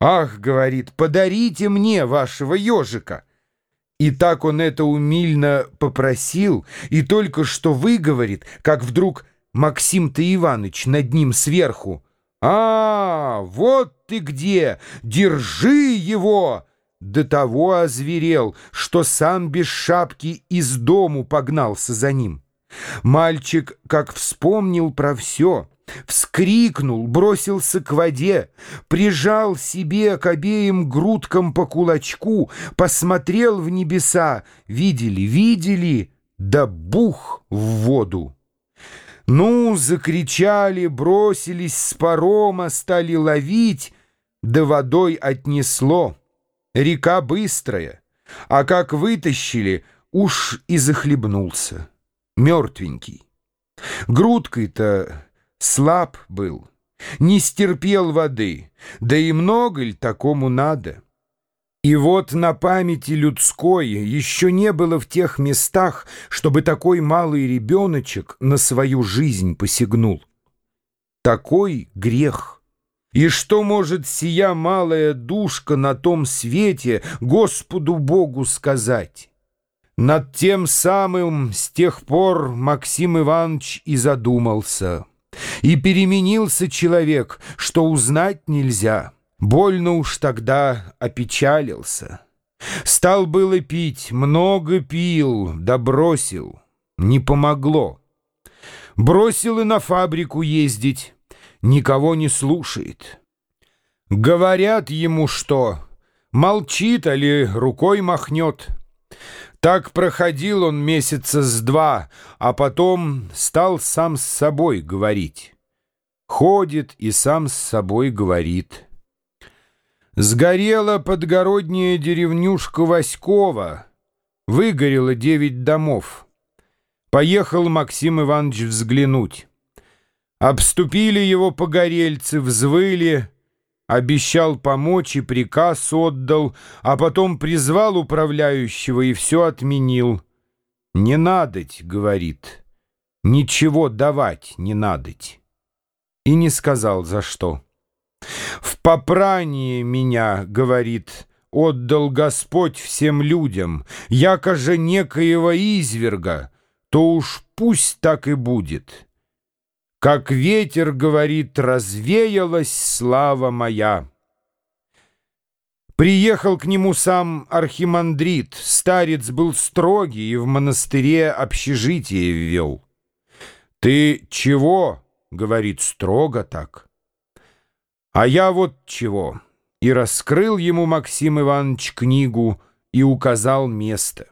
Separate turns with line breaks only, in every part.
«Ах, — говорит, — подарите мне вашего ежика!» И так он это умильно попросил, и только что выговорит, как вдруг Максим-то Иваныч над ним сверху. «А, вот ты где! Держи его!» До того озверел, что сам без шапки из дому погнался за ним. Мальчик, как вспомнил про все, вскрикнул, бросился к воде, прижал себе к обеим грудкам по кулачку, посмотрел в небеса, видели, видели, да бух в воду. Ну, закричали, бросились с парома, стали ловить, да водой отнесло. Река быстрая, а как вытащили, уж и захлебнулся, мертвенький. Грудкой-то слаб был, не стерпел воды, да и много ли такому надо? И вот на памяти людской еще не было в тех местах, чтобы такой малый ребеночек на свою жизнь посягнул. Такой грех. И что может сия малая душка на том свете Господу Богу сказать? Над тем самым с тех пор Максим Иванович и задумался — и переменился человек, что узнать нельзя. Больно уж тогда опечалился. Стал было пить, много пил, да бросил. Не помогло. Бросил и на фабрику ездить, никого не слушает. Говорят ему что, молчит, али рукой махнет. Так проходил он месяца с два, а потом стал сам с собой говорить. Ходит и сам с собой говорит. Сгорела подгородняя деревнюшка Васькова, выгорело девять домов. Поехал Максим Иванович взглянуть. Обступили его погорельцы, взвыли — Обещал помочь и приказ отдал, а потом призвал управляющего и все отменил. «Не надоть», — говорит, — «ничего давать не надоть». И не сказал, за что. «В попрание меня», — говорит, — «отдал Господь всем людям, яко же некоего изверга, то уж пусть так и будет». Как ветер, говорит, развеялась слава моя. Приехал к нему сам архимандрит, старец был строгий и в монастыре общежитие ввел. «Ты чего?» — говорит строго так. «А я вот чего». И раскрыл ему Максим Иванович книгу и указал место.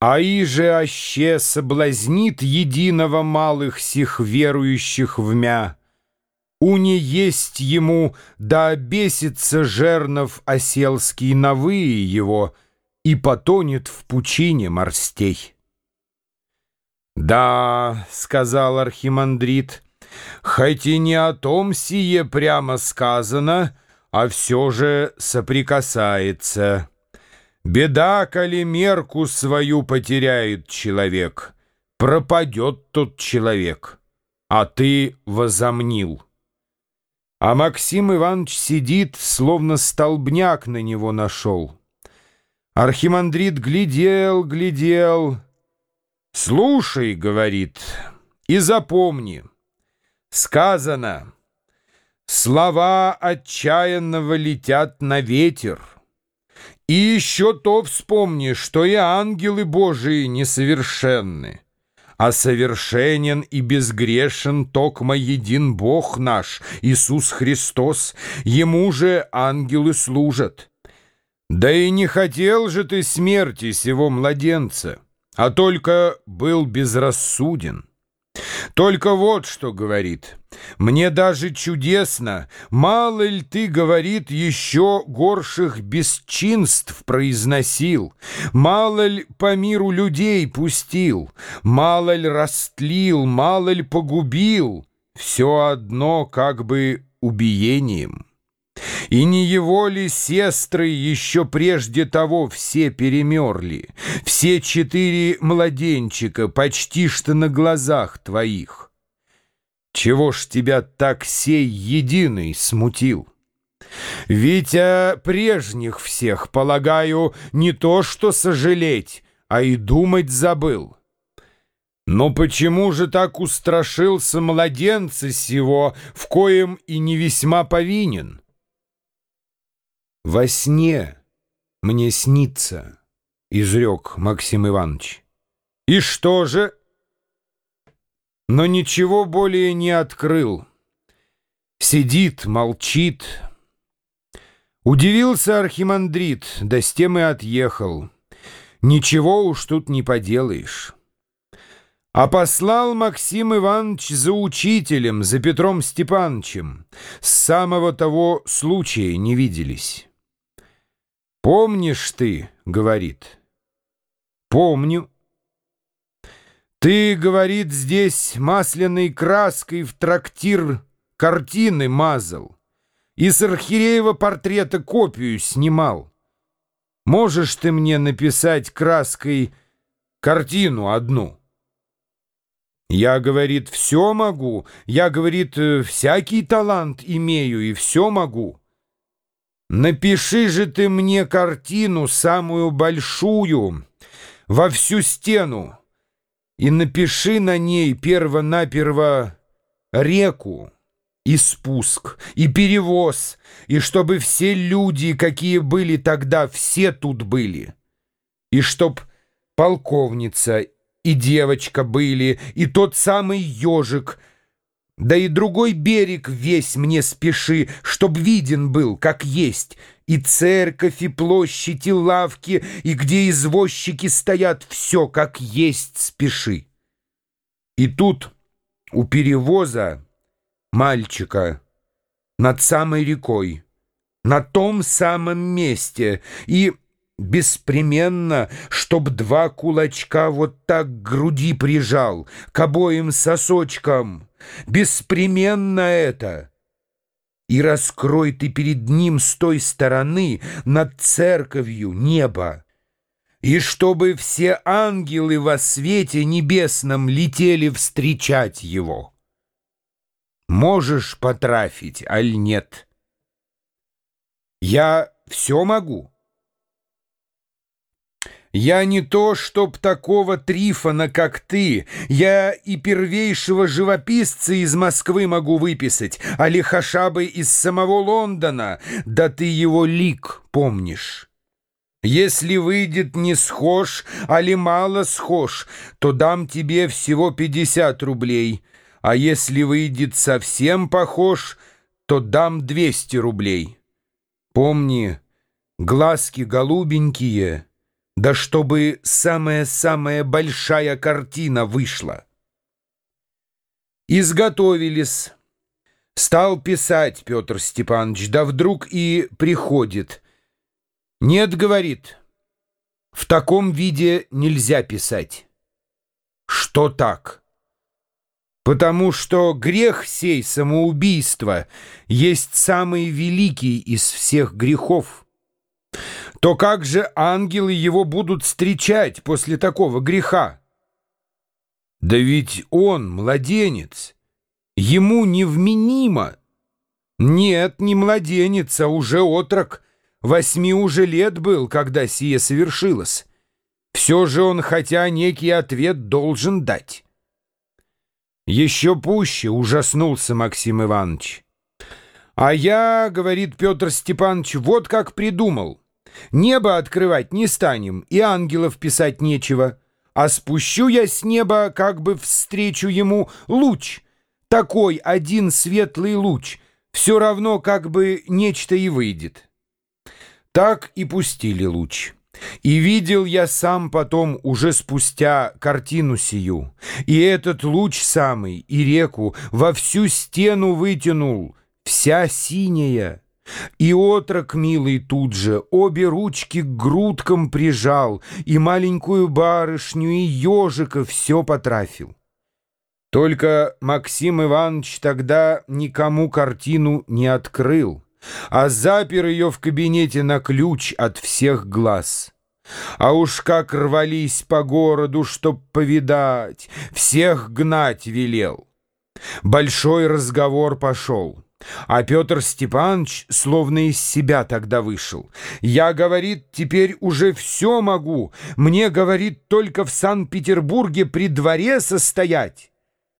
А иже аще соблазнит единого малых сих верующих в мя. Уне есть ему, да обесится жернов оселский навые его и потонет в пучине морстей. «Да», — сказал архимандрит, — «хоть и не о том сие прямо сказано, а все же соприкасается». Беда, коли мерку свою потеряет человек, пропадет тот человек, а ты возомнил. А Максим Иванович сидит, словно столбняк на него нашел. Архимандрит глядел, глядел. «Слушай, — говорит, — и запомни, сказано, слова отчаянного летят на ветер». И еще то вспомни, что и ангелы Божии несовершенны, а совершенен и безгрешен токмо един Бог наш, Иисус Христос, Ему же ангелы служат. Да и не хотел же ты смерти сего младенца, а только был безрассуден. Только вот что говорит. Мне даже чудесно, мало ли ты, говорит, еще горших бесчинств произносил, мало ли по миру людей пустил, мало ли растлил, мало ли погубил, все одно как бы убиением. И не его ли сестры еще прежде того все перемерли, все четыре младенчика почти что на глазах твоих? Чего ж тебя так сей единый смутил? Ведь о прежних всех, полагаю, не то что сожалеть, а и думать забыл. Но почему же так устрашился младенца сего, в коем и не весьма повинен? Во сне мне снится, — изрек Максим Иванович. И что же? Но ничего более не открыл. Сидит, молчит. Удивился архимандрит, да с тем и отъехал. Ничего уж тут не поделаешь. А послал Максим Иванович за учителем, за Петром Степановичем. С самого того случая не виделись. «Помнишь ты, — говорит, — помню. Ты, — говорит, — здесь масляной краской в трактир картины мазал и с Архиреева портрета копию снимал. Можешь ты мне написать краской картину одну?» Я, говорит, все могу. Я, говорит, э, всякий талант имею и все могу. Напиши же ты мне картину самую большую во всю стену и напиши на ней перво-наперво реку и спуск, и перевоз, и чтобы все люди, какие были тогда, все тут были, и чтоб полковница и девочка были, и тот самый ежик. Да и другой берег весь мне спеши, чтоб виден был, как есть, и церковь, и площадь, и лавки, и где извозчики стоят, все как есть спеши. И тут у перевоза мальчика над самой рекой, на том самом месте, и... Беспременно, чтоб два кулачка вот так к груди прижал, к обоим сосочкам. Беспременно это. И раскрой ты перед ним с той стороны над церковью небо. И чтобы все ангелы во свете небесном летели встречать его. Можешь потрафить, аль нет? Я все могу. Я не то, чтоб такого Трифона, как ты. Я и первейшего живописца из Москвы могу выписать, а лихошабы из самого Лондона. Да ты его лик помнишь. Если выйдет не схож, а ли мало схож, то дам тебе всего пятьдесят рублей. А если выйдет совсем похож, то дам двести рублей. Помни, глазки голубенькие — да чтобы самая-самая большая картина вышла. Изготовились. Стал писать Петр Степанович, да вдруг и приходит. «Нет, — говорит, — в таком виде нельзя писать». «Что так?» «Потому что грех сей, самоубийство, есть самый великий из всех грехов» то как же ангелы его будут встречать после такого греха? Да ведь он младенец, ему невменимо. Нет, не младенец, а уже отрок, восьми уже лет был, когда сие совершилось. Все же он, хотя некий ответ, должен дать. Еще пуще ужаснулся Максим Иванович. «А я, — говорит Петр Степанович, — вот как придумал». Небо открывать не станем, и ангелов писать нечего. А спущу я с неба, как бы встречу ему, луч. Такой один светлый луч. Все равно как бы нечто и выйдет. Так и пустили луч. И видел я сам потом, уже спустя, картину сию. И этот луч самый, и реку, во всю стену вытянул, вся синяя. И отрок милый тут же обе ручки к грудкам прижал, и маленькую барышню, и ежика все потрафил. Только Максим Иванович тогда никому картину не открыл, а запер ее в кабинете на ключ от всех глаз. А уж как рвались по городу, чтоб повидать, всех гнать велел. Большой разговор пошел. А Петр Степанович словно из себя тогда вышел. «Я, — говорит, — теперь уже все могу. Мне, — говорит, — только в Санкт-Петербурге при дворе состоять».